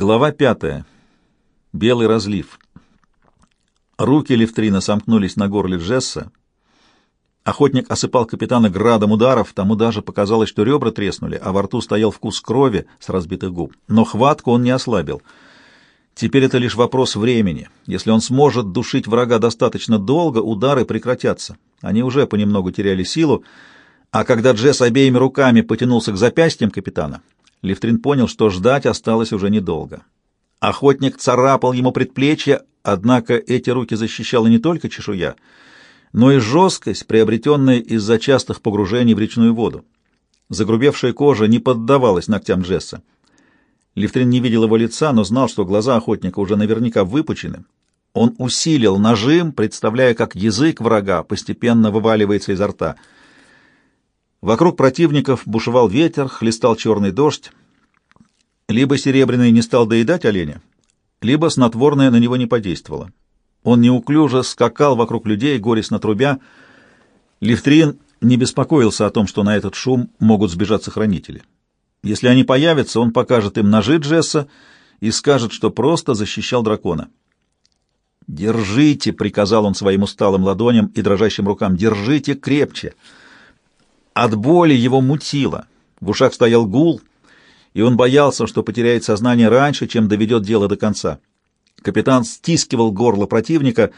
Глава пятая. Белый разлив. Руки Левтрина сомкнулись на горле Джесса. Охотник осыпал капитана градом ударов, тому даже показалось, что ребра треснули, а во рту стоял вкус крови с разбитых губ. Но хватку он не ослабил. Теперь это лишь вопрос времени. Если он сможет душить врага достаточно долго, удары прекратятся. Они уже понемногу теряли силу, а когда Джесс обеими руками потянулся к запястьям капитана, Левтрин понял, что ждать осталось уже недолго. Охотник царапал ему предплечье, однако эти руки защищала не только чешуя, но и жесткость, приобретенная из-за частых погружений в речную воду. Загрубевшая кожа не поддавалась ногтям Джесса. Левтрин не видел его лица, но знал, что глаза охотника уже наверняка выпучены. Он усилил нажим, представляя, как язык врага постепенно вываливается изо рта — Вокруг противников бушевал ветер, хлестал черный дождь. Либо Серебряный не стал доедать оленя, либо снотворное на него не подействовало. Он неуклюже скакал вокруг людей, горестно трубя. Лифтрин не беспокоился о том, что на этот шум могут сбежаться хранители. Если они появятся, он покажет им ножи Джесса и скажет, что просто защищал дракона. «Держите!» — приказал он своим усталым ладоням и дрожащим рукам. «Держите крепче!» От боли его мутило. В ушах стоял гул, и он боялся, что потеряет сознание раньше, чем доведет дело до конца. Капитан стискивал горло противника,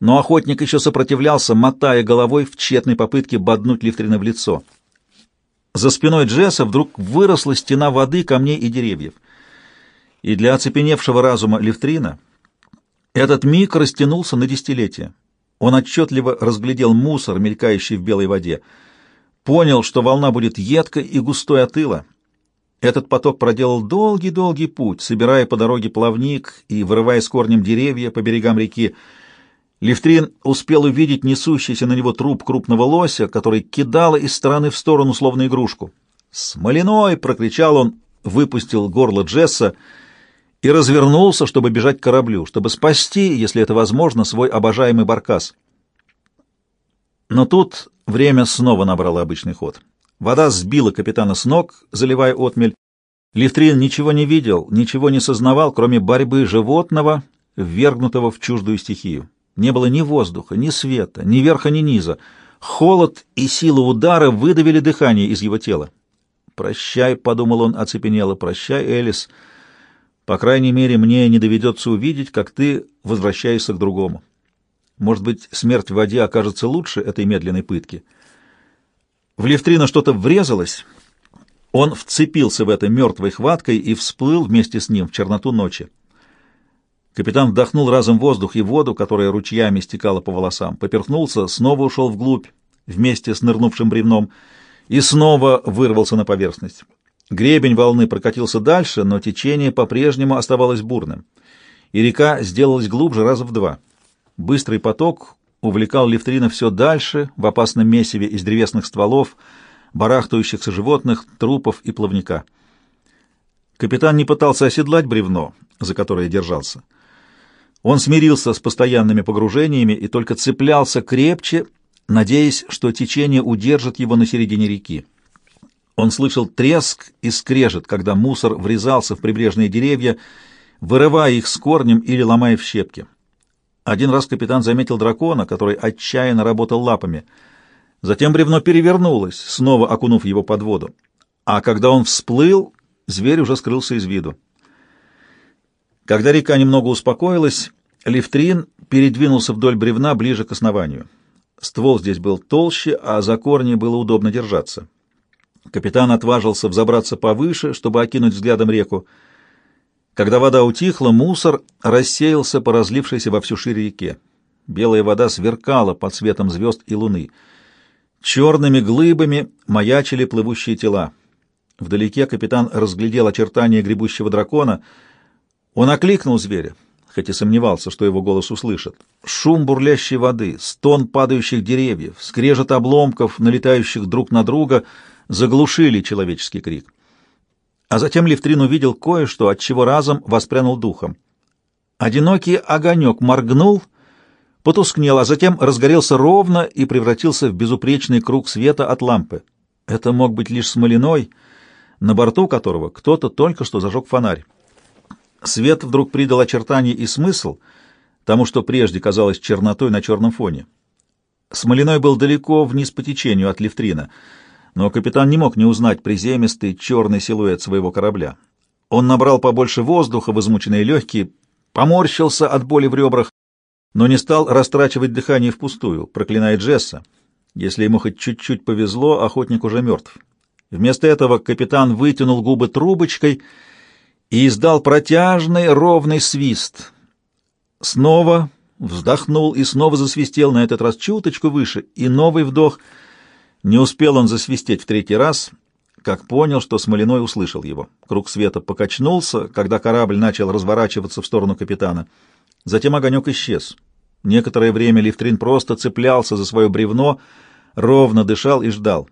но охотник еще сопротивлялся, мотая головой в тщетной попытке боднуть Лифтрина в лицо. За спиной Джесса вдруг выросла стена воды, камней и деревьев. И для оцепеневшего разума Лифтрина этот миг растянулся на десятилетия. Он отчетливо разглядел мусор, мелькающий в белой воде — понял, что волна будет едкой и густой от ила. Этот поток проделал долгий-долгий путь, собирая по дороге плавник и вырывая с корнем деревья по берегам реки. Левтрин успел увидеть несущийся на него труп крупного лося, который кидало из стороны в сторону, словно игрушку. «Смоляной!» — прокричал он, выпустил горло Джесса и развернулся, чтобы бежать к кораблю, чтобы спасти, если это возможно, свой обожаемый баркас. Но тут время снова набрало обычный ход. Вода сбила капитана с ног, заливая отмель. Лифтрин ничего не видел, ничего не сознавал, кроме борьбы животного, ввергнутого в чуждую стихию. Не было ни воздуха, ни света, ни верха, ни низа. Холод и сила удара выдавили дыхание из его тела. «Прощай», — подумал он оцепенело, — «прощай, Элис. По крайней мере, мне не доведется увидеть, как ты возвращаешься к другому». Может быть, смерть в воде окажется лучше этой медленной пытки. В Левтрина что-то врезалось. Он вцепился в это мертвой хваткой и всплыл вместе с ним в черноту ночи. Капитан вдохнул разом воздух и воду, которая ручьями стекала по волосам, поперхнулся, снова ушел вглубь вместе с нырнувшим бревном и снова вырвался на поверхность. Гребень волны прокатился дальше, но течение по-прежнему оставалось бурным, и река сделалась глубже раза в два. Быстрый поток увлекал Левтрина все дальше, в опасном месиве из древесных стволов, барахтающихся животных, трупов и плавника. Капитан не пытался оседлать бревно, за которое держался. Он смирился с постоянными погружениями и только цеплялся крепче, надеясь, что течение удержит его на середине реки. Он слышал треск и скрежет, когда мусор врезался в прибрежные деревья, вырывая их с корнем или ломая в щепки. Один раз капитан заметил дракона, который отчаянно работал лапами. Затем бревно перевернулось, снова окунув его под воду. А когда он всплыл, зверь уже скрылся из виду. Когда река немного успокоилась, Лифтрин передвинулся вдоль бревна ближе к основанию. Ствол здесь был толще, а за корни было удобно держаться. Капитан отважился взобраться повыше, чтобы окинуть взглядом реку. Когда вода утихла, мусор рассеялся по разлившейся во всю шире реке. Белая вода сверкала под светом звезд и луны. Черными глыбами маячили плывущие тела. Вдалеке капитан разглядел очертания гребущего дракона. Он окликнул зверя, хоть и сомневался, что его голос услышат. Шум бурлящей воды, стон падающих деревьев, скрежет обломков, налетающих друг на друга, заглушили человеческий крик. А затем Левтрин увидел кое-что, от чего разом воспрянул духом. Одинокий огонек моргнул, потускнел, а затем разгорелся ровно и превратился в безупречный круг света от лампы. Это мог быть лишь смоляной, на борту которого кто-то только что зажег фонарь. Свет вдруг придал очертания и смысл тому, что прежде казалось чернотой на черном фоне. Смолиной был далеко вниз по течению от Левтрина, но капитан не мог не узнать приземистый черный силуэт своего корабля. Он набрал побольше воздуха в измученные легкие, поморщился от боли в ребрах, но не стал растрачивать дыхание впустую, проклиная Джесса. Если ему хоть чуть-чуть повезло, охотник уже мертв. Вместо этого капитан вытянул губы трубочкой и издал протяжный ровный свист. Снова вздохнул и снова засвистел, на этот раз чуточку выше, и новый вдох. Не успел он засвистеть в третий раз, как понял, что Смолиной услышал его. Круг света покачнулся, когда корабль начал разворачиваться в сторону капитана. Затем огонек исчез. Некоторое время Лифтрин просто цеплялся за свое бревно, ровно дышал и ждал.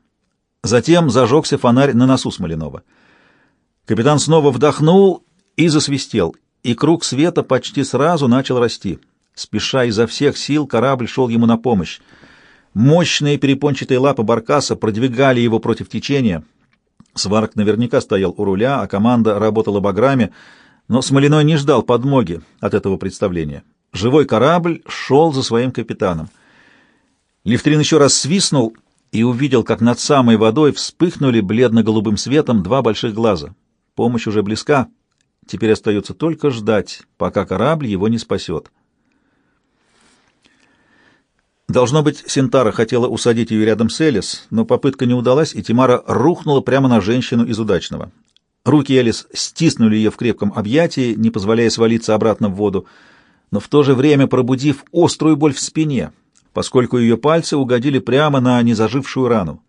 Затем зажегся фонарь на носу Смоленова. Капитан снова вдохнул и засвистел, и круг света почти сразу начал расти. Спеша изо всех сил, корабль шел ему на помощь. Мощные перепончатые лапы баркаса продвигали его против течения. Сварк наверняка стоял у руля, а команда работала баграми, но Смолиной не ждал подмоги от этого представления. Живой корабль шел за своим капитаном. Лифтрин еще раз свистнул и увидел, как над самой водой вспыхнули бледно-голубым светом два больших глаза. Помощь уже близка. Теперь остается только ждать, пока корабль его не спасет. Должно быть, Синтара хотела усадить ее рядом с Элис, но попытка не удалась, и Тимара рухнула прямо на женщину из удачного. Руки Элис стиснули ее в крепком объятии, не позволяя свалиться обратно в воду, но в то же время пробудив острую боль в спине, поскольку ее пальцы угодили прямо на незажившую рану.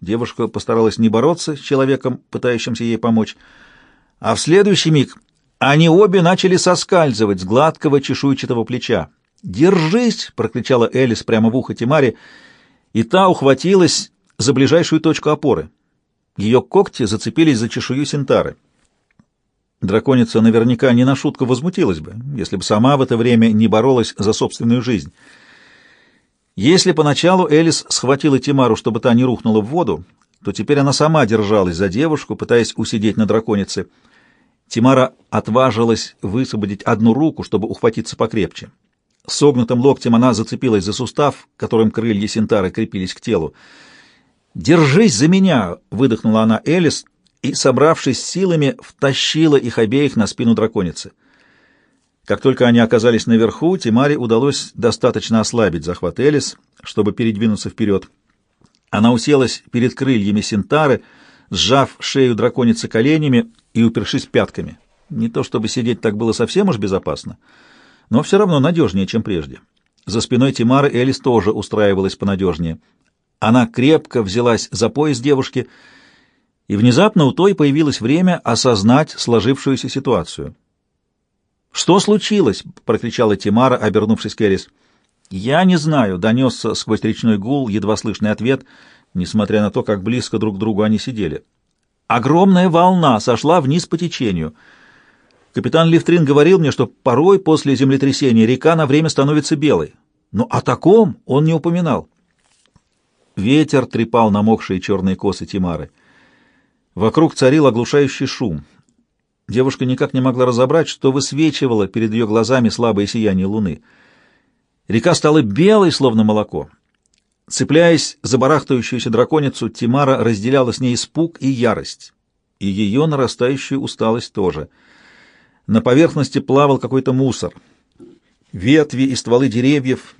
Девушка постаралась не бороться с человеком, пытающимся ей помочь, а в следующий миг они обе начали соскальзывать с гладкого чешуйчатого плеча. «Держись!» — прокричала Элис прямо в ухо Тимаре, и та ухватилась за ближайшую точку опоры. Ее когти зацепились за чешую Синтары. Драконица наверняка не на шутку возмутилась бы, если бы сама в это время не боролась за собственную жизнь. Если поначалу Элис схватила Тимару, чтобы та не рухнула в воду, то теперь она сама держалась за девушку, пытаясь усидеть на драконице. Тимара отважилась высвободить одну руку, чтобы ухватиться покрепче. Согнутым локтем она зацепилась за сустав, которым крылья Синтары крепились к телу. «Держись за меня!» — выдохнула она Элис и, собравшись силами, втащила их обеих на спину драконицы. Как только они оказались наверху, Тимаре удалось достаточно ослабить захват Элис, чтобы передвинуться вперед. Она уселась перед крыльями Синтары, сжав шею драконицы коленями и упершись пятками. Не то чтобы сидеть так было совсем уж безопасно — но все равно надежнее, чем прежде. За спиной Тимары Элис тоже устраивалась понадежнее. Она крепко взялась за пояс девушки, и внезапно у той появилось время осознать сложившуюся ситуацию. «Что случилось?» — прокричала Тимара, обернувшись к Элис. «Я не знаю», — донесся сквозь речной гул едва слышный ответ, несмотря на то, как близко друг к другу они сидели. «Огромная волна сошла вниз по течению». Капитан Лифтрин говорил мне, что порой после землетрясения река на время становится белой. Но о таком он не упоминал. Ветер трепал намокшие черные косы Тимары. Вокруг царил оглушающий шум. Девушка никак не могла разобрать, что высвечивало перед ее глазами слабое сияние луны. Река стала белой, словно молоко. Цепляясь за барахтающуюся драконицу, Тимара разделяла с ней испуг и ярость. И ее нарастающую усталость тоже — на поверхности плавал какой-то мусор. Ветви и стволы деревьев,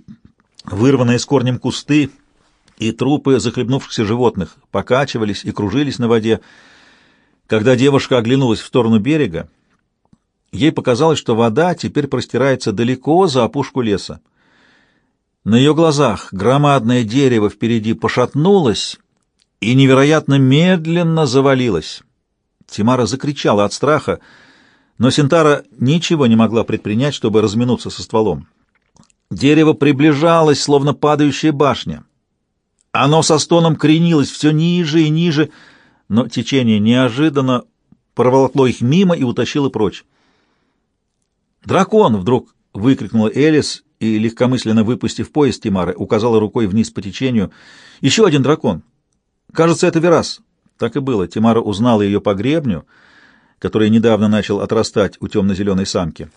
вырванные с корнем кусты и трупы захлебнувшихся животных покачивались и кружились на воде. Когда девушка оглянулась в сторону берега, ей показалось, что вода теперь простирается далеко за опушку леса. На ее глазах громадное дерево впереди пошатнулось и невероятно медленно завалилось. Тимара закричала от страха — но Синтара ничего не могла предпринять, чтобы разминуться со стволом. Дерево приближалось, словно падающая башня. Оно со стоном кренилось все ниже и ниже, но течение неожиданно проволокло их мимо и утащило прочь. «Дракон!» — вдруг выкрикнула Элис и, легкомысленно выпустив пояс Тимары, указала рукой вниз по течению. «Еще один дракон! Кажется, это Верас!» Так и было. Тимара узнала ее по гребню — который недавно начал отрастать у темно-зеленой самки.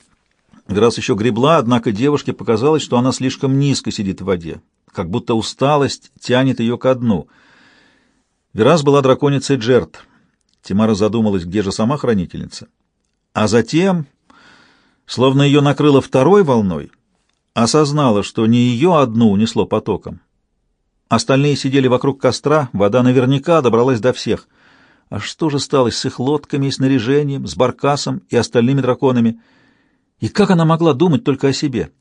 Грас еще гребла, однако девушке показалось, что она слишком низко сидит в воде, как будто усталость тянет ее ко дну. Верас была драконицей Джерт. Тимара задумалась, где же сама хранительница. А затем, словно ее накрыло второй волной, осознала, что не ее одну унесло потоком. Остальные сидели вокруг костра, вода наверняка добралась до всех. А что же стало с их лодками и снаряжением, с Баркасом и остальными драконами — и как она могла думать только о себе?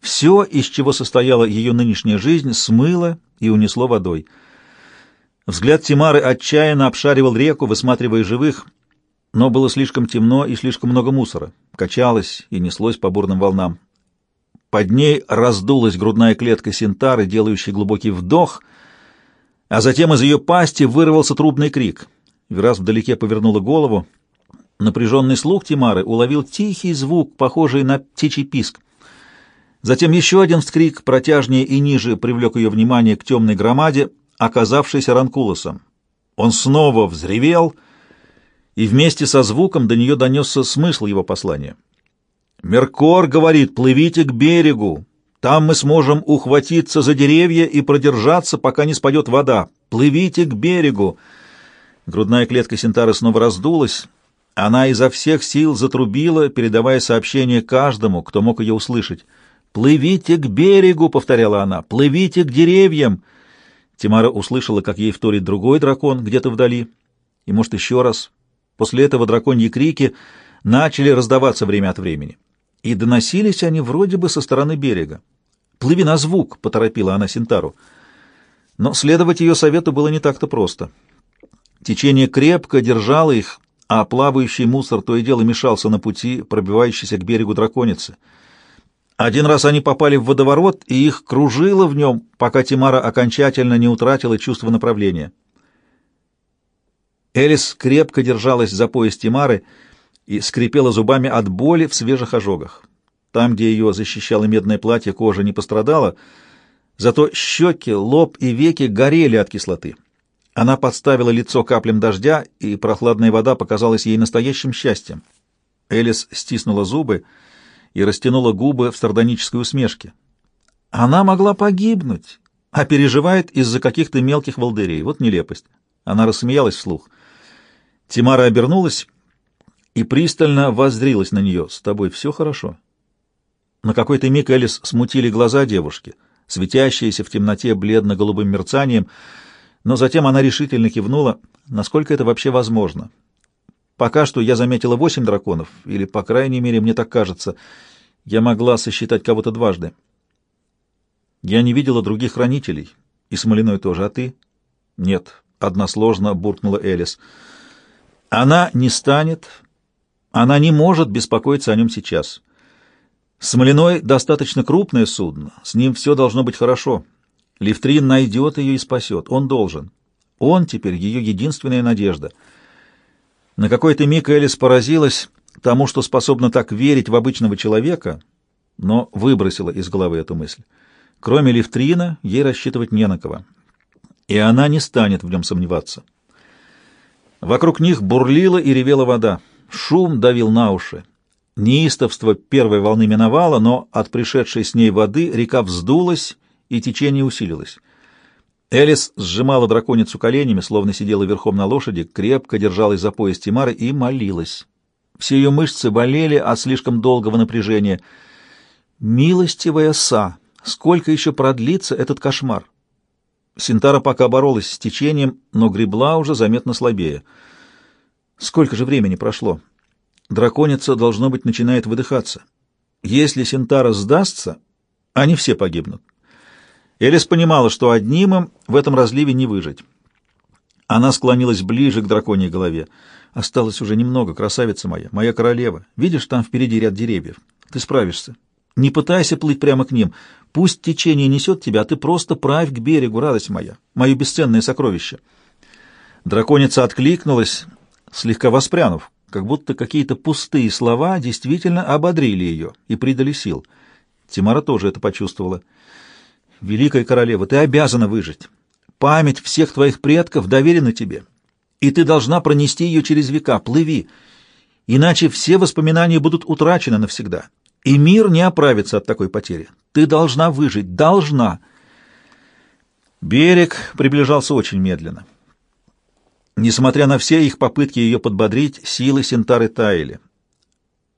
Все, из чего состояла ее нынешняя жизнь, смыло и унесло водой. Взгляд Тимары отчаянно обшаривал реку, высматривая живых, но было слишком темно и слишком много мусора. Качалось и неслось по бурным волнам. Под ней раздулась грудная клетка Синтары, делающая глубокий вдох, а затем из ее пасти вырвался трубный крик. Вирас вдалеке повернула голову — Напряженный слух Тимары уловил тихий звук, похожий на птичий писк. Затем еще один вскрик, протяжнее и ниже, привлек ее внимание к темной громаде, оказавшейся Ранкулосом. Он снова взревел, и вместе со звуком до нее донесся смысл его послания. «Меркор говорит, плывите к берегу, там мы сможем ухватиться за деревья и продержаться, пока не спадет вода. Плывите к берегу!» Грудная клетка Синтары снова раздулась, она изо всех сил затрубила, передавая сообщение каждому, кто мог ее услышать. «Плывите к берегу!» — повторяла она. «Плывите к деревьям!» Тимара услышала, как ей вторит другой дракон где-то вдали. И, может, еще раз. После этого драконьи крики начали раздаваться время от времени. И доносились они вроде бы со стороны берега. «Плыви на звук!» — поторопила она Синтару. Но следовать ее совету было не так-то просто. Течение крепко держало их, а плавающий мусор то и дело мешался на пути, пробивающийся к берегу драконицы. Один раз они попали в водоворот, и их кружило в нем, пока Тимара окончательно не утратила чувство направления. Элис крепко держалась за пояс Тимары и скрипела зубами от боли в свежих ожогах. Там, где ее защищало медное платье, кожа не пострадала, зато щеки, лоб и веки горели от кислоты. Она подставила лицо каплям дождя, и прохладная вода показалась ей настоящим счастьем. Элис стиснула зубы и растянула губы в сардонической усмешке. Она могла погибнуть, а переживает из-за каких-то мелких волдырей. Вот нелепость. Она рассмеялась вслух. Тимара обернулась и пристально воззрилась на нее. «С тобой все хорошо?» На какой-то миг Элис смутили глаза девушки, светящиеся в темноте бледно-голубым мерцанием — но затем она решительно кивнула, насколько это вообще возможно. Пока что я заметила восемь драконов, или, по крайней мере, мне так кажется. Я могла сосчитать кого-то дважды. Я не видела других хранителей, и Смолиной тоже, а ты? Нет, односложно буркнула Элис. Она не станет, она не может беспокоиться о нем сейчас. Смолиной достаточно крупное судно, с ним все должно быть хорошо. Левтрин найдет ее и спасет. Он должен. Он теперь ее единственная надежда. На какой-то миг Элис поразилась тому, что способна так верить в обычного человека, но выбросила из головы эту мысль. Кроме Левтрина, ей рассчитывать не на кого. И она не станет в нем сомневаться. Вокруг них бурлила и ревела вода. Шум давил на уши. Неистовство первой волны миновало, но от пришедшей с ней воды река вздулась и течение усилилось. Элис сжимала драконицу коленями, словно сидела верхом на лошади, крепко держалась за пояс Тимары и молилась. Все ее мышцы болели от слишком долгого напряжения. «Милостивая Са! Сколько еще продлится этот кошмар?» Синтара пока боролась с течением, но гребла уже заметно слабее. Сколько же времени прошло? Драконица, должно быть, начинает выдыхаться. Если Синтара сдастся, они все погибнут. Элис понимала, что одним им в этом разливе не выжить. Она склонилась ближе к драконьей голове. «Осталось уже немного, красавица моя, моя королева. Видишь, там впереди ряд деревьев. Ты справишься. Не пытайся плыть прямо к ним. Пусть течение несет тебя, а ты просто правь к берегу, радость моя, мое бесценное сокровище». Драконица откликнулась, слегка воспрянув, как будто какие-то пустые слова действительно ободрили ее и придали сил. Тимара тоже это почувствовала. Великая королева, ты обязана выжить. Память всех твоих предков доверена тебе, и ты должна пронести ее через века. Плыви, Иначе все воспоминания будут утрачены навсегда, и мир не оправится от такой потери. Ты должна выжить, должна. Берег приближался очень медленно. Несмотря на все их попытки ее подбодрить, силы Синтары таяли.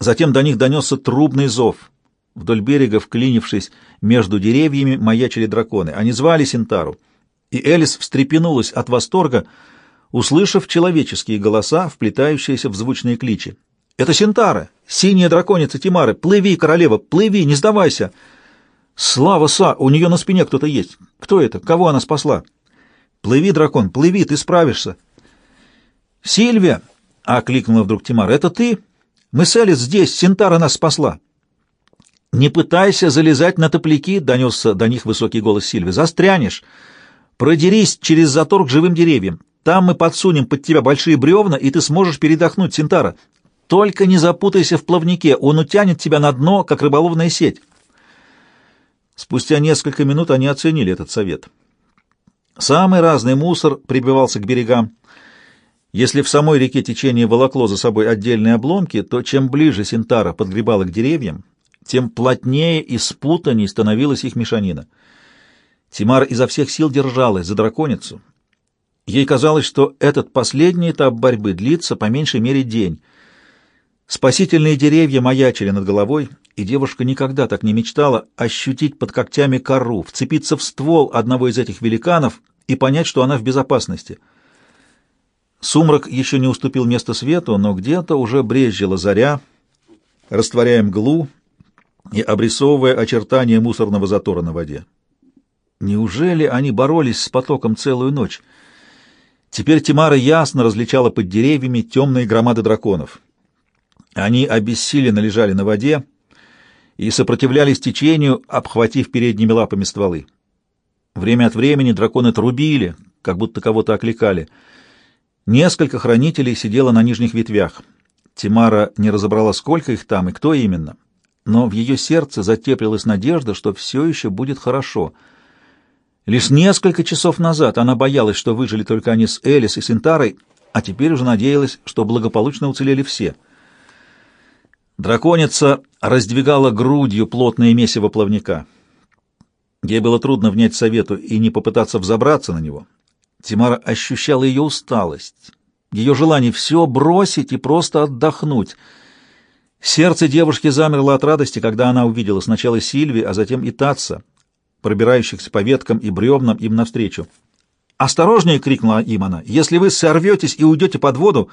Затем до них донесся трубный зов. Вдоль берега, вклинившись между деревьями, маячили драконы. Они звали Синтару, и Элис встрепенулась от восторга, услышав человеческие голоса, вплетающиеся в звучные кличи. «Это Синтара! Синяя драконица Тимары! Плыви, королева, плыви, не сдавайся!» «Слава, Са! У нее на спине кто-то есть! Кто это? Кого она спасла?» «Плыви, дракон, плыви, ты справишься!» «Сильвия!» — окликнула вдруг Тимара. «Это ты? Мы с Элис здесь, Синтара нас спасла!» «Не пытайся залезать на топляки!» — донесся до них высокий голос Сильви. «Застрянешь! Продерись через затор к живым деревьям. Там мы подсунем под тебя большие бревна, и ты сможешь передохнуть, Синтара. Только не запутайся в плавнике, он утянет тебя на дно, как рыболовная сеть». Спустя несколько минут они оценили этот совет. Самый разный мусор прибивался к берегам. Если в самой реке течение волокло за собой отдельные обломки, то чем ближе Синтара подгребала к деревьям, тем плотнее и спутанней становилась их мешанина. Тимар изо всех сил держалась за драконицу. Ей казалось, что этот последний этап борьбы длится по меньшей мере день. Спасительные деревья маячили над головой, и девушка никогда так не мечтала ощутить под когтями кору, вцепиться в ствол одного из этих великанов и понять, что она в безопасности. Сумрак еще не уступил место свету, но где-то уже брезжила заря, растворяя мглу и обрисовывая очертания мусорного затора на воде. Неужели они боролись с потоком целую ночь? Теперь Тимара ясно различала под деревьями темные громады драконов. Они обессиленно лежали на воде и сопротивлялись течению, обхватив передними лапами стволы. Время от времени драконы трубили, как будто кого-то окликали. Несколько хранителей сидело на нижних ветвях. Тимара не разобрала, сколько их там и кто именно, но в ее сердце затеплилась надежда, что все еще будет хорошо — Лишь несколько часов назад она боялась, что выжили только они с Элис и Синтарой, а теперь уже надеялась, что благополучно уцелели все. Драконица раздвигала грудью плотное месиво плавника. Ей было трудно внять совету и не попытаться взобраться на него. Тимара ощущала ее усталость, ее желание все бросить и просто отдохнуть. Сердце девушки замерло от радости, когда она увидела сначала Сильви, а затем и Татса — пробирающихся по веткам и бревнам им навстречу. «Осторожнее!» — крикнула им она. «Если вы сорветесь и уйдете под воду,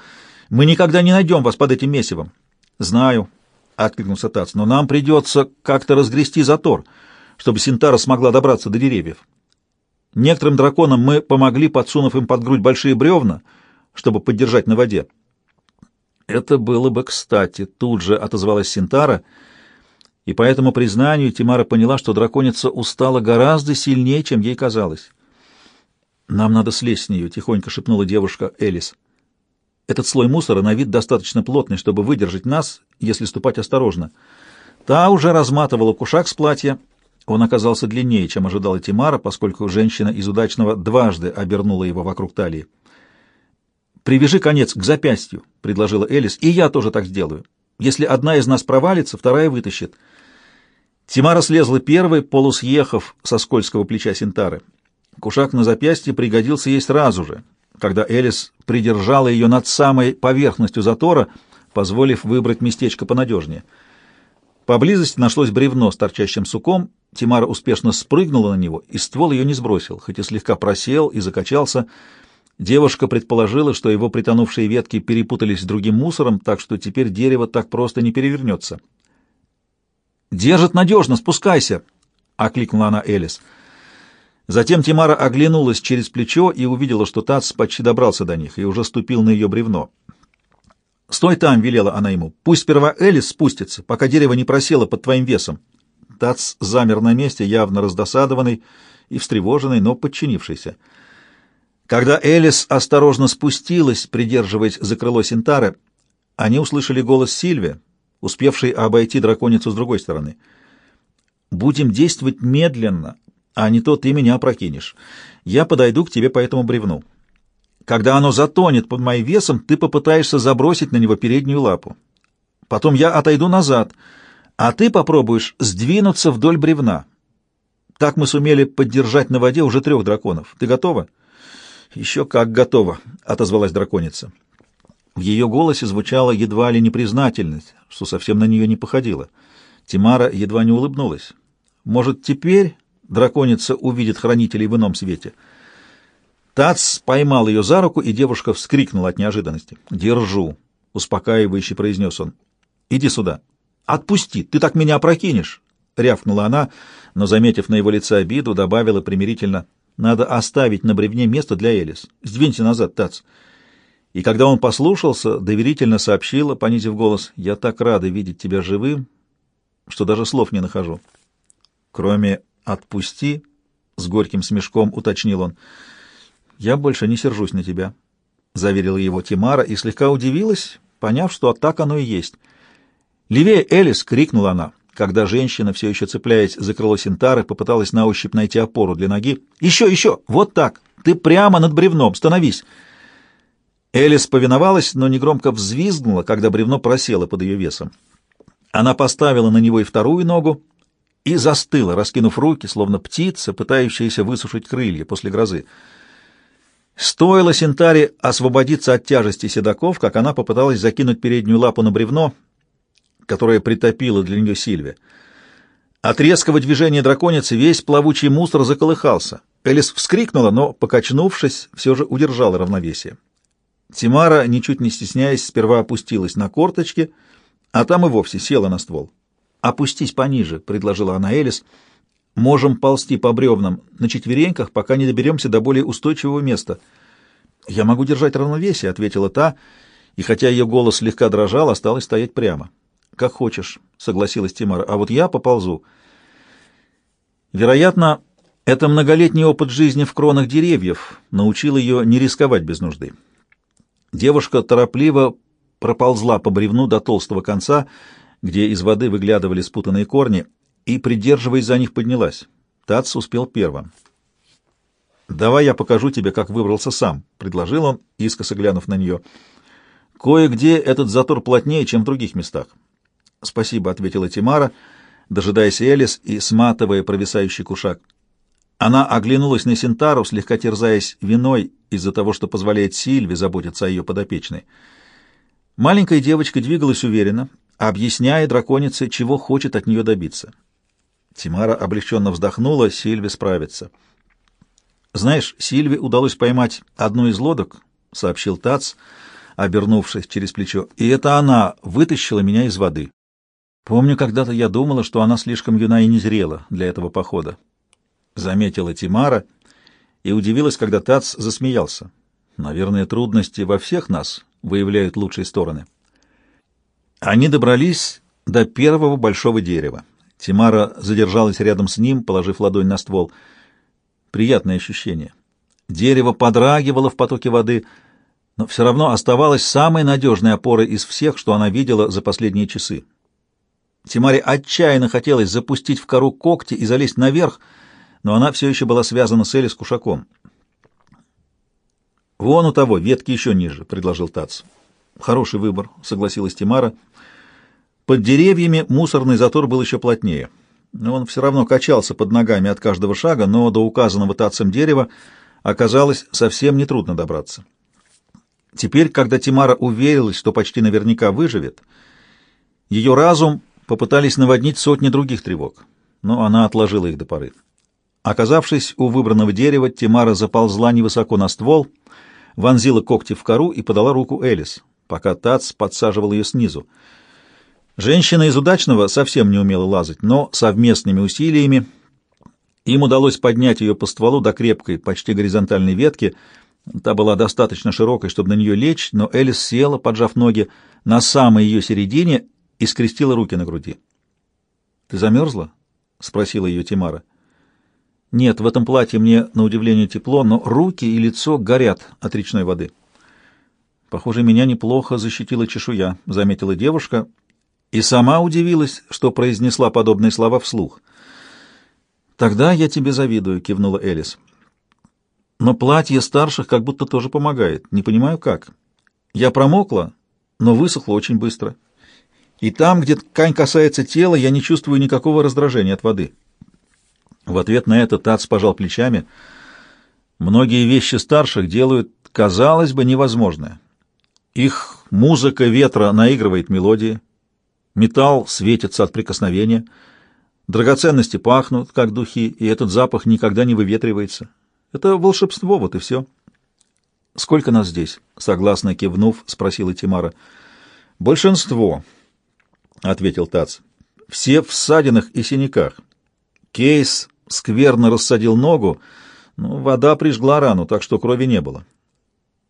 мы никогда не найдем вас под этим месивом». «Знаю», — откликнулся Тац, — «но нам придется как-то разгрести затор, чтобы Синтара смогла добраться до деревьев. Некоторым драконам мы помогли, подсунув им под грудь большие бревна, чтобы поддержать на воде». «Это было бы кстати», — тут же отозвалась Синтара — и по этому признанию Тимара поняла, что драконица устала гораздо сильнее, чем ей казалось. «Нам надо слезть с нее», — тихонько шепнула девушка Элис. «Этот слой мусора на вид достаточно плотный, чтобы выдержать нас, если ступать осторожно». Та уже разматывала кушак с платья. Он оказался длиннее, чем ожидала Тимара, поскольку женщина из удачного дважды обернула его вокруг талии. «Привяжи конец к запястью», — предложила Элис, — «и я тоже так сделаю. Если одна из нас провалится, вторая вытащит». Тимара слезла первой, полусъехав со скользкого плеча Синтары. Кушак на запястье пригодился ей сразу же, когда Элис придержала ее над самой поверхностью затора, позволив выбрать местечко понадежнее. Поблизости нашлось бревно с торчащим суком, Тимара успешно спрыгнула на него, и ствол ее не сбросил, хоть и слегка просел и закачался. Девушка предположила, что его притонувшие ветки перепутались с другим мусором, так что теперь дерево так просто не перевернется. «Держит надежно, спускайся!» — окликнула она Элис. Затем Тимара оглянулась через плечо и увидела, что Тац почти добрался до них и уже ступил на ее бревно. «Стой там!» — велела она ему. «Пусть сперва Элис спустится, пока дерево не просело под твоим весом». Тац замер на месте, явно раздосадованный и встревоженный, но подчинившийся. Когда Элис осторожно спустилась, придерживаясь за крыло Синтары, они услышали голос Сильвия, успевший обойти драконицу с другой стороны. «Будем действовать медленно, а не то ты меня опрокинешь. Я подойду к тебе по этому бревну. Когда оно затонет под моим весом, ты попытаешься забросить на него переднюю лапу. Потом я отойду назад, а ты попробуешь сдвинуться вдоль бревна. Так мы сумели поддержать на воде уже трех драконов. Ты готова?» «Еще как готова», — отозвалась драконица. В ее голосе звучала едва ли непризнательность, что совсем на нее не походило. Тимара едва не улыбнулась. «Может, теперь драконица увидит хранителей в ином свете?» Тац поймал ее за руку, и девушка вскрикнула от неожиданности. «Держу», — успокаивающе произнес он. «Иди сюда». «Отпусти, ты так меня опрокинешь!» — рявкнула она, но, заметив на его лице обиду, добавила примирительно. «Надо оставить на бревне место для Элис. Сдвиньте назад, Тац». И когда он послушался, доверительно сообщила, понизив голос, «Я так рада видеть тебя живым, что даже слов не нахожу». «Кроме «отпусти», — с горьким смешком уточнил он, — «я больше не сержусь на тебя», — заверила его Тимара и слегка удивилась, поняв, что так оно и есть. «Левее, Элис!» — крикнула она, когда женщина, все еще цепляясь за крыло Синтары, попыталась на ощупь найти опору для ноги. «Еще, еще! Вот так! Ты прямо над бревном! Становись!» Элис повиновалась, но негромко взвизгнула, когда бревно просело под ее весом. Она поставила на него и вторую ногу и застыла, раскинув руки, словно птица, пытающаяся высушить крылья после грозы. Стоило Синтаре освободиться от тяжести седаков, как она попыталась закинуть переднюю лапу на бревно, которое притопило для нее Сильвия. От резкого движения драконицы весь плавучий мусор заколыхался. Элис вскрикнула, но, покачнувшись, все же удержала равновесие. Тимара, ничуть не стесняясь, сперва опустилась на корточки, а там и вовсе села на ствол. «Опустись пониже», — предложила она Элис. «Можем ползти по бревнам на четвереньках, пока не доберемся до более устойчивого места». «Я могу держать равновесие», — ответила та, и хотя ее голос слегка дрожал, осталась стоять прямо. «Как хочешь», — согласилась Тимара, — «а вот я поползу». Вероятно, это многолетний опыт жизни в кронах деревьев научил ее не рисковать без нужды. Девушка торопливо проползла по бревну до толстого конца, где из воды выглядывали спутанные корни, и, придерживаясь за них, поднялась. Тац успел первым. «Давай я покажу тебе, как выбрался сам», — предложил он, искоса глянув на нее. «Кое-где этот затор плотнее, чем в других местах». «Спасибо», — ответила Тимара, дожидаясь Элис и сматывая провисающий кушак. Она оглянулась на Синтару, слегка терзаясь виной из-за того, что позволяет Сильве заботиться о ее подопечной. Маленькая девочка двигалась уверенно, объясняя драконице, чего хочет от нее добиться. Тимара облегченно вздохнула, Сильве справится. «Знаешь, Сильве удалось поймать одну из лодок», — сообщил Тац, обернувшись через плечо, — «и это она вытащила меня из воды. Помню, когда-то я думала, что она слишком юна и незрела для этого похода. — заметила Тимара и удивилась, когда Тац засмеялся. «Наверное, трудности во всех нас выявляют лучшие стороны». Они добрались до первого большого дерева. Тимара задержалась рядом с ним, положив ладонь на ствол. Приятное ощущение. Дерево подрагивало в потоке воды, но все равно оставалось самой надежной опорой из всех, что она видела за последние часы. Тимаре отчаянно хотелось запустить в кору когти и залезть наверх, но она все еще была связана с Элис кушаком. «Вон у того, ветки еще ниже», — предложил Тац. «Хороший выбор», — согласилась Тимара. Под деревьями мусорный затор был еще плотнее. Он все равно качался под ногами от каждого шага, но до указанного Тацем дерева оказалось совсем нетрудно добраться. Теперь, когда Тимара уверилась, что почти наверняка выживет, ее разум попытались наводнить сотни других тревог, но она отложила их до поры. Оказавшись у выбранного дерева, Тимара заползла невысоко на ствол, вонзила когти в кору и подала руку Элис, пока Тац подсаживал ее снизу. Женщина из удачного совсем не умела лазать, но совместными усилиями им удалось поднять ее по стволу до крепкой, почти горизонтальной ветки. Та была достаточно широкой, чтобы на нее лечь, но Элис села, поджав ноги, на самой ее середине и скрестила руки на груди. — Ты замерзла? — спросила ее Тимара. — нет, в этом платье мне, на удивление, тепло, но руки и лицо горят от речной воды. Похоже, меня неплохо защитила чешуя, — заметила девушка, и сама удивилась, что произнесла подобные слова вслух. «Тогда я тебе завидую», — кивнула Элис. «Но платье старших как будто тоже помогает. Не понимаю, как. Я промокла, но высохла очень быстро». И там, где ткань касается тела, я не чувствую никакого раздражения от воды. В ответ на это Тац пожал плечами. Многие вещи старших делают, казалось бы, невозможное. Их музыка ветра наигрывает мелодии, металл светится от прикосновения, драгоценности пахнут, как духи, и этот запах никогда не выветривается. Это волшебство, вот и все. «Сколько нас здесь?» — согласно кивнув, спросила Тимара. «Большинство», — ответил Тац. «Все в ссадинах и синяках. Кейс скверно рассадил ногу, но вода прижгла рану, так что крови не было.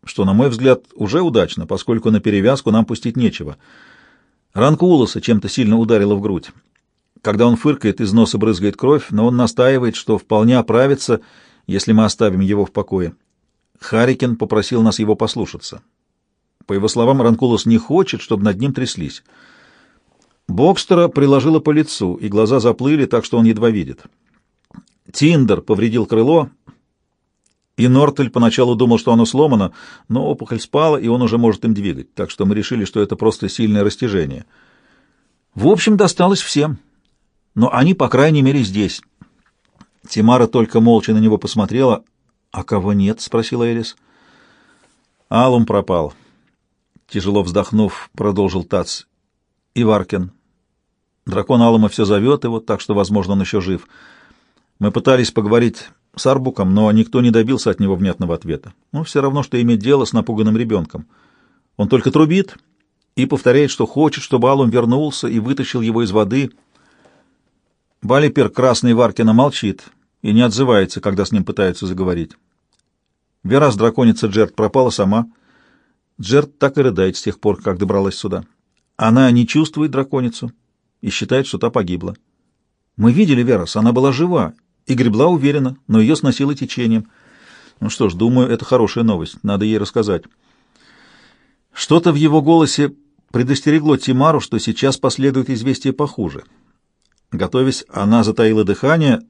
Что, на мой взгляд, уже удачно, поскольку на перевязку нам пустить нечего. Ранку Улоса чем-то сильно ударила в грудь. Когда он фыркает, из носа брызгает кровь, но он настаивает, что вполне оправится, если мы оставим его в покое. Харикин попросил нас его послушаться. По его словам, Ранкулос не хочет, чтобы над ним тряслись. Бокстера приложило по лицу, и глаза заплыли, так что он едва видит. Тиндер повредил крыло, и Нортель поначалу думал, что оно сломано, но опухоль спала, и он уже может им двигать, так что мы решили, что это просто сильное растяжение. В общем, досталось всем, но они, по крайней мере, здесь. Тимара только молча на него посмотрела. «А кого нет?» — спросила Элис. «Алум пропал». Тяжело вздохнув, продолжил Тац. «И Варкин. Дракон Алума все зовет его, так что, возможно, он еще жив». Мы пытались поговорить с Арбуком, но никто не добился от него внятного ответа. Ну, все равно, что иметь дело с напуганным ребенком. Он только трубит и повторяет, что хочет, чтобы Алум вернулся и вытащил его из воды. Балипер Красный Варкина молчит и не отзывается, когда с ним пытаются заговорить. Верас драконица Джерт пропала сама. Джерт так и рыдает с тех пор, как добралась сюда. Она не чувствует драконицу и считает, что та погибла. Мы видели Верас, она была жива и гребла уверенно, но ее сносило течением. Ну что ж, думаю, это хорошая новость, надо ей рассказать. Что-то в его голосе предостерегло Тимару, что сейчас последует известие похуже. Готовясь, она затаила дыхание,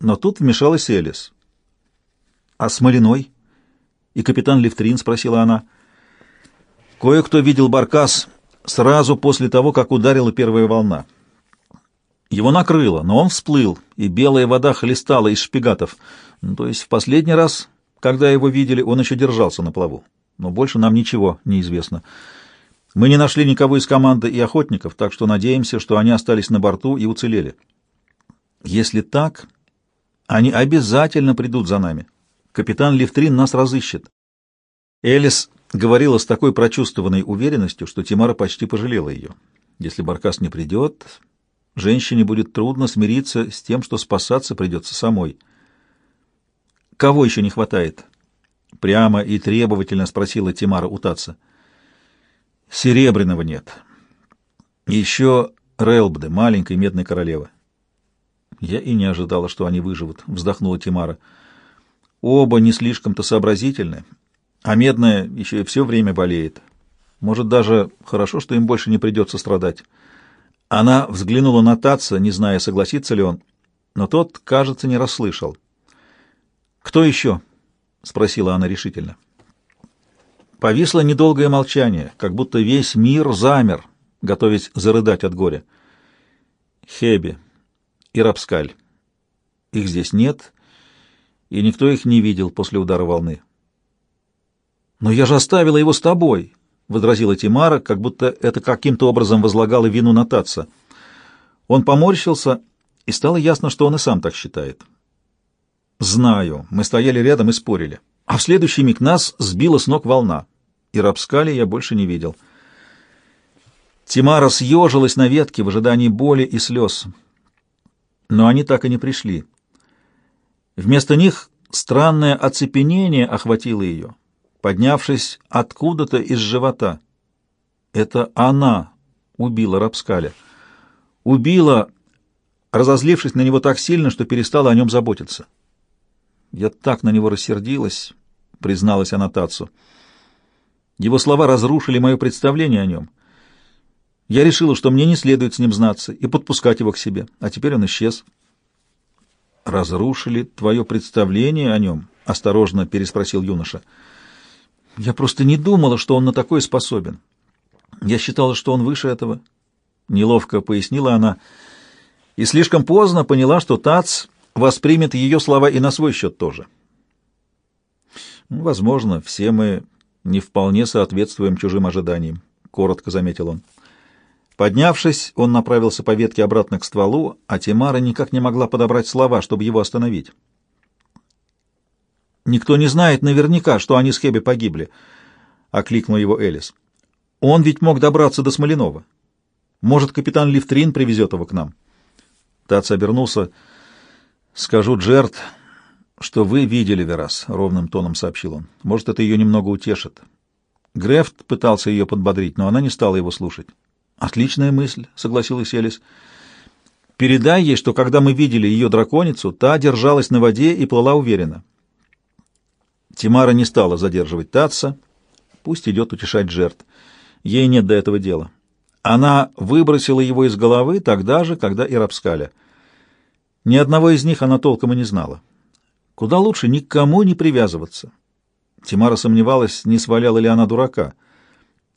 но тут вмешалась Элис. «А Смолиной?» «И капитан Левтрин?» — спросила она. «Кое-кто видел Баркас сразу после того, как ударила первая волна». Его накрыло, но он всплыл, и белая вода хлестала из шпигатов. Ну, то есть в последний раз, когда его видели, он еще держался на плаву. Но больше нам ничего не известно. Мы не нашли никого из команды и охотников, так что надеемся, что они остались на борту и уцелели. Если так, они обязательно придут за нами. Капитан Левтрин нас разыщет. Элис говорила с такой прочувствованной уверенностью, что Тимара почти пожалела ее. Если Баркас не придет, женщине будет трудно смириться с тем, что спасаться придется самой. «Кого еще не хватает?» — прямо и требовательно спросила Тимара у Таца. «Серебряного нет. Еще Релбде, маленькой медной королевы». «Я и не ожидала, что они выживут», — вздохнула Тимара. «Оба не слишком-то сообразительны, а медная еще и все время болеет. Может, даже хорошо, что им больше не придется страдать». Она взглянула на Татца, не зная, согласится ли он, но тот, кажется, не расслышал. «Кто еще?» — спросила она решительно. Повисло недолгое молчание, как будто весь мир замер, готовясь зарыдать от горя. Хеби и Рапскаль. Их здесь нет, и никто их не видел после удара волны. «Но я же оставила его с тобой!» Возразила Тимара, как будто это каким-то образом возлагало вину на Татца. Он поморщился, и стало ясно, что он и сам так считает. «Знаю. Мы стояли рядом и спорили. А в следующий миг нас сбила с ног волна, и Рапскали я больше не видел». Тимара съежилась на ветке в ожидании боли и слез. Но они так и не пришли. Вместо них странное оцепенение охватило ее поднявшись откуда-то из живота. Это она убила Рапскаля. Убила, разозлившись на него так сильно, что перестала о нем заботиться. «Я так на него рассердилась», — призналась она Тацу. «Его слова разрушили мое представление о нем. Я решила, что мне не следует с ним знаться и подпускать его к себе, а теперь он исчез». «Разрушили твое представление о нем?» — осторожно переспросил юноша. «Я я просто не думала, что он на такое способен. Я считала, что он выше этого. неловко пояснила она, и слишком поздно поняла, что Тац воспримет ее слова и на свой счет тоже. «Возможно, все мы не вполне соответствуем чужим ожиданиям», — коротко заметил он. Поднявшись, он направился по ветке обратно к стволу, а Тимара никак не могла подобрать слова, чтобы его остановить. «Никто не знает наверняка, что они с Хеби погибли», — окликнул его Элис. «Он ведь мог добраться до Смоленова. Может, капитан Лифтрин привезет его к нам?» Тац обернулся. «Скажу Джерт, что вы видели Верас», — ровным тоном сообщил он. «Может, это ее немного утешит». Грефт пытался ее подбодрить, но она не стала его слушать. «Отличная мысль», — согласилась Элис. «Передай ей, что когда мы видели ее драконицу, та держалась на воде и плыла уверенно». Тимара не стала задерживать Татса. Пусть идет утешать жертв. Ей нет до этого дела. Она выбросила его из головы тогда же, когда и Рапскаля. Ни одного из них она толком и не знала. Куда лучше никому не привязываться. Тимара сомневалась, не сваляла ли она дурака.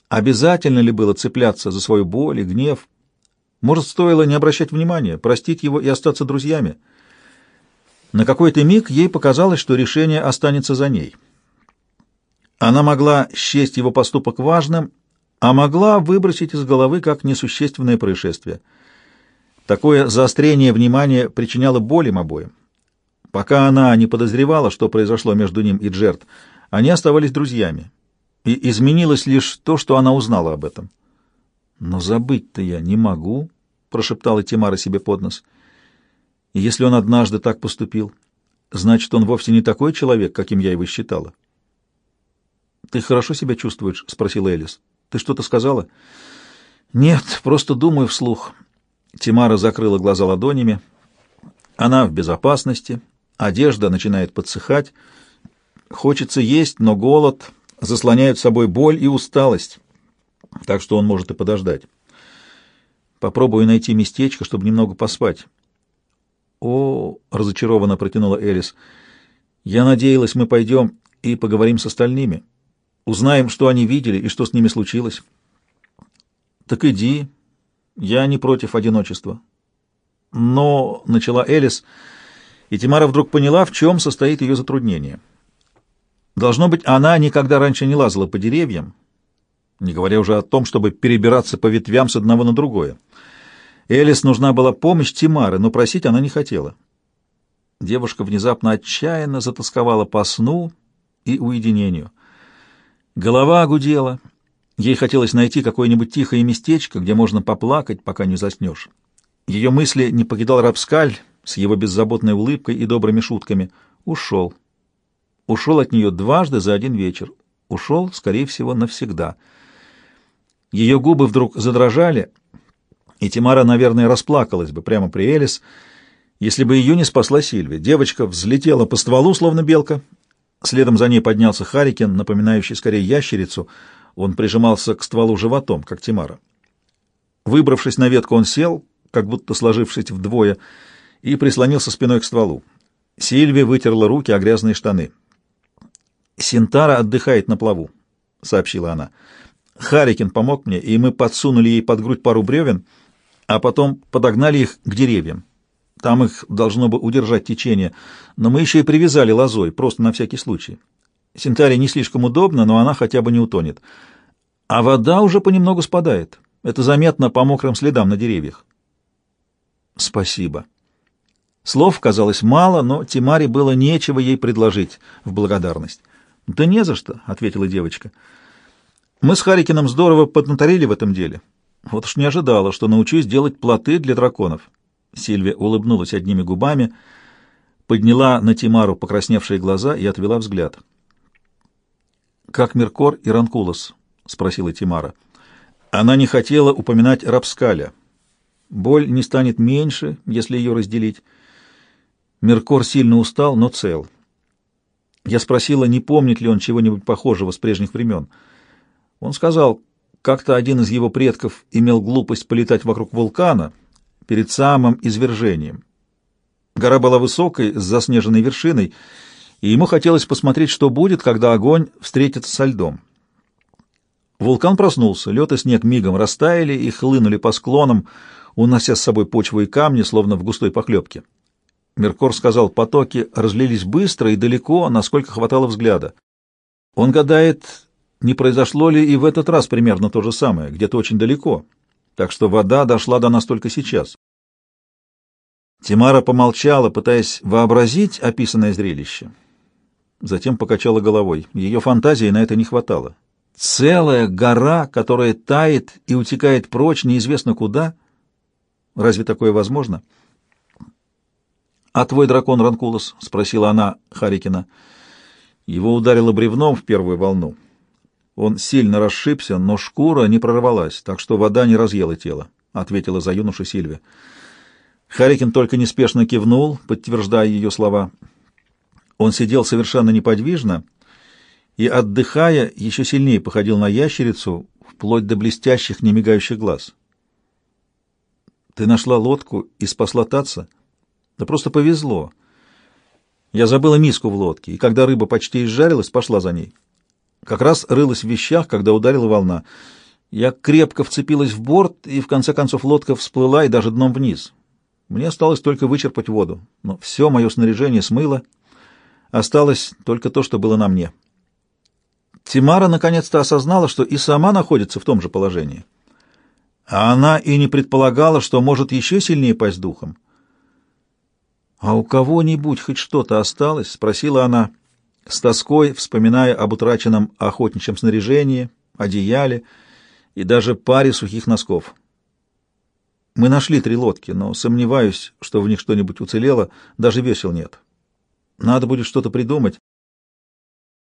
Обязательно ли было цепляться за свою боль и гнев? Может, стоило не обращать внимания, простить его и остаться друзьями? На какой-то миг ей показалось, что решение останется за ней. Она могла счесть его поступок важным, а могла выбросить из головы как несущественное происшествие. Такое заострение внимания причиняло боль им обоим. Пока она не подозревала, что произошло между ним и Джерт, они оставались друзьями, и изменилось лишь то, что она узнала об этом. «Но забыть-то я не могу», — прошептала Тимара себе под нос. «И если он однажды так поступил, значит, он вовсе не такой человек, каким я его считала». «Ты хорошо себя чувствуешь?» — спросила Элис. Ты что-то сказала? Нет, просто думаю вслух. Тимара закрыла глаза ладонями. Она в безопасности, одежда начинает подсыхать. Хочется есть, но голод заслоняют собой боль и усталость, так что он может и подождать. Попробую найти местечко, чтобы немного поспать. О, разочарованно протянула Элис. Я надеялась, мы пойдем и поговорим с остальными. Узнаем, что они видели и что с ними случилось. Так иди. Я не против одиночества. Но, — начала Элис, и Тимара вдруг поняла, в чем состоит ее затруднение. Должно быть, она никогда раньше не лазала по деревьям, не говоря уже о том, чтобы перебираться по ветвям с одного на другое. Элис нужна была помощь Тимары, но просить она не хотела. Девушка внезапно отчаянно затасковала по сну и уединению — Голова гудела. Ей хотелось найти какое-нибудь тихое местечко, где можно поплакать, пока не заснешь. Ее мысли не покидал Рапскаль с его беззаботной улыбкой и добрыми шутками. Ушел. Ушел от нее дважды за один вечер. Ушел, скорее всего, навсегда. Ее губы вдруг задрожали, и Тимара, наверное, расплакалась бы прямо при Элис, если бы ее не спасла Сильвия. Девочка взлетела по стволу, словно белка, Следом за ней поднялся Харикин, напоминающий скорее ящерицу. Он прижимался к стволу животом, как Тимара. Выбравшись на ветку, он сел, как будто сложившись вдвое, и прислонился спиной к стволу. Сильви вытерла руки о грязные штаны. «Синтара отдыхает на плаву», — сообщила она. «Харикин помог мне, и мы подсунули ей под грудь пару бревен, а потом подогнали их к деревьям. Там их должно бы удержать течение, но мы еще и привязали лозой, просто на всякий случай. Синтаре не слишком удобно, но она хотя бы не утонет. А вода уже понемногу спадает. Это заметно по мокрым следам на деревьях. Спасибо. Слов казалось мало, но Тимаре было нечего ей предложить в благодарность. «Да не за что», — ответила девочка. «Мы с Харикином здорово поднаторили в этом деле. Вот уж не ожидала, что научусь делать плоты для драконов». Сильвия улыбнулась одними губами, подняла на Тимару покрасневшие глаза и отвела взгляд. «Как Меркор и Ранкулос?» — спросила Тимара. Она не хотела упоминать Рапскаля. Боль не станет меньше, если ее разделить. Меркор сильно устал, но цел. Я спросила, не помнит ли он чего-нибудь похожего с прежних времен. Он сказал, как-то один из его предков имел глупость полетать вокруг вулкана — перед самым извержением. Гора была высокой, с заснеженной вершиной, и ему хотелось посмотреть, что будет, когда огонь встретится со льдом. Вулкан проснулся, лед и снег мигом растаяли и хлынули по склонам, унося с собой почву и камни, словно в густой похлебке. Меркор сказал, потоки разлились быстро и далеко, насколько хватало взгляда. Он гадает, не произошло ли и в этот раз примерно то же самое, где-то очень далеко, так что вода дошла до нас только сейчас. Тимара помолчала, пытаясь вообразить описанное зрелище. Затем покачала головой. Ее фантазии на это не хватало. Целая гора, которая тает и утекает прочь неизвестно куда. Разве такое возможно? «А твой дракон Ранкулос?» — спросила она Харикина. Его ударило бревном в первую волну. Он сильно расшибся, но шкура не прорвалась, так что вода не разъела тело, — ответила за юношу Сильвия. Харикин только неспешно кивнул, подтверждая ее слова. Он сидел совершенно неподвижно и, отдыхая, еще сильнее походил на ящерицу, вплоть до блестящих, немигающих глаз. «Ты нашла лодку и спасла Татца?» Да просто повезло. Я забыла миску в лодке, и когда рыба почти изжарилась, пошла за ней. Как раз рылась в вещах, когда ударила волна. Я крепко вцепилась в борт, и в конце концов лодка всплыла и даже дном вниз. Мне осталось только вычерпать воду, но все мое снаряжение смыло. Осталось только то, что было на мне. Тимара наконец-то осознала, что и сама находится в том же положении. А она и не предполагала, что может еще сильнее пасть духом. «А у кого-нибудь хоть что-то осталось?» — спросила она, с тоской вспоминая об утраченном охотничьем снаряжении, одеяле и даже паре сухих носков. «Мы нашли три лодки, но сомневаюсь, что в них что-нибудь уцелело, даже весел нет. Надо будет что-то придумать.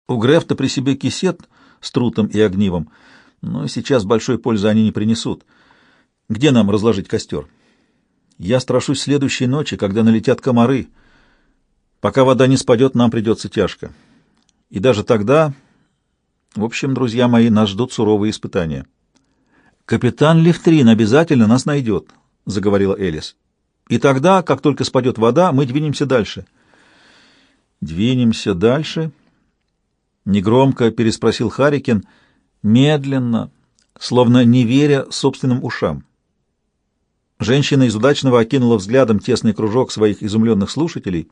У Грефта при себе кисет с трутом и огнивом, но сейчас большой пользы они не принесут. Где нам разложить костер?» Я страшусь следующей ночи, когда налетят комары. Пока вода не спадет, нам придется тяжко. И даже тогда... В общем, друзья мои, нас ждут суровые испытания. «Капитан Левтрин обязательно нас найдет», — заговорила Элис. «И тогда, как только спадет вода, мы двинемся дальше». «Двинемся дальше?» — негромко переспросил Харикин, медленно, словно не веря собственным ушам. Женщина из удачного окинула взглядом тесный кружок своих изумленных слушателей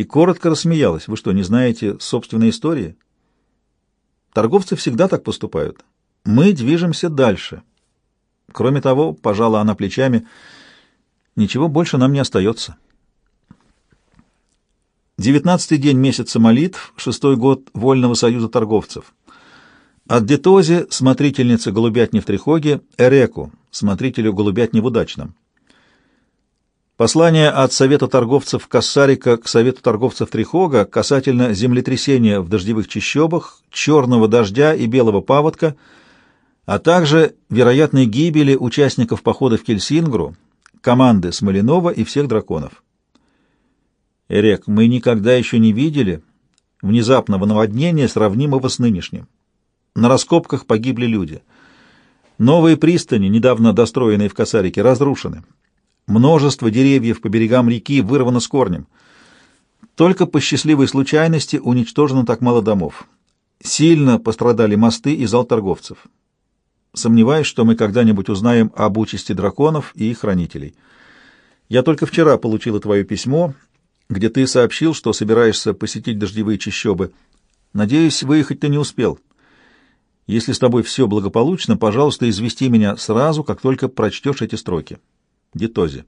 и коротко рассмеялась. «Вы что, не знаете собственной истории?» «Торговцы всегда так поступают. Мы движемся дальше. Кроме того, пожала она плечами, ничего больше нам не остается». Девятнадцатый день месяца молитв, шестой год Вольного союза торговцев. От Детози, смотрительницы голубятни в Трихоге, Эреку, смотрителю голубятни в Удачном. Послание от Совета торговцев Кассарика к Совету торговцев Трихога касательно землетрясения в дождевых чащобах, черного дождя и белого паводка, а также вероятной гибели участников похода в Кельсингру, команды Смоленова и всех драконов. Эрек, мы никогда еще не видели внезапного наводнения, сравнимого с нынешним. На раскопках погибли люди — Новые пристани, недавно достроенные в Косарике, разрушены. Множество деревьев по берегам реки вырвано с корнем. Только по счастливой случайности уничтожено так мало домов. Сильно пострадали мосты и зал торговцев. Сомневаюсь, что мы когда-нибудь узнаем об участи драконов и их хранителей. Я только вчера получила твое письмо, где ты сообщил, что собираешься посетить дождевые чащобы. Надеюсь, выехать ты не успел. Если с тобой все благополучно, пожалуйста, извести меня сразу, как только прочтешь эти строки. Дитози.